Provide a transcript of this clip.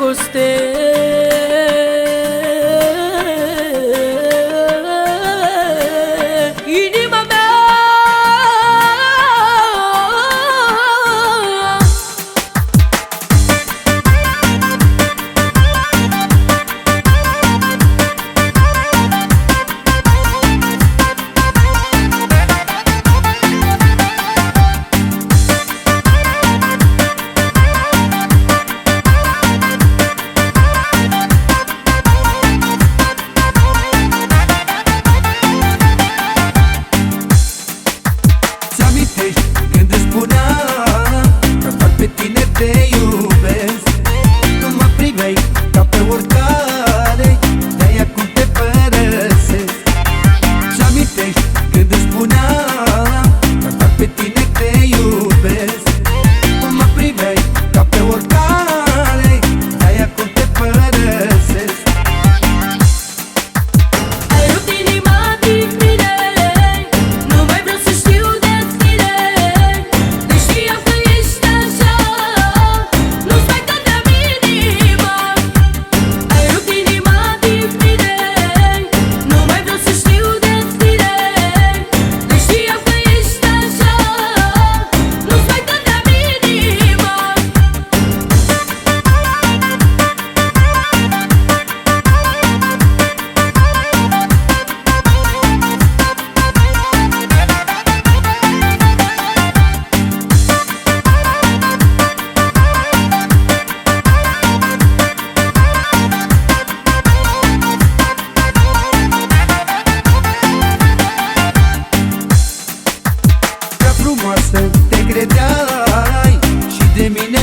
dragoste Ți-amintești de mi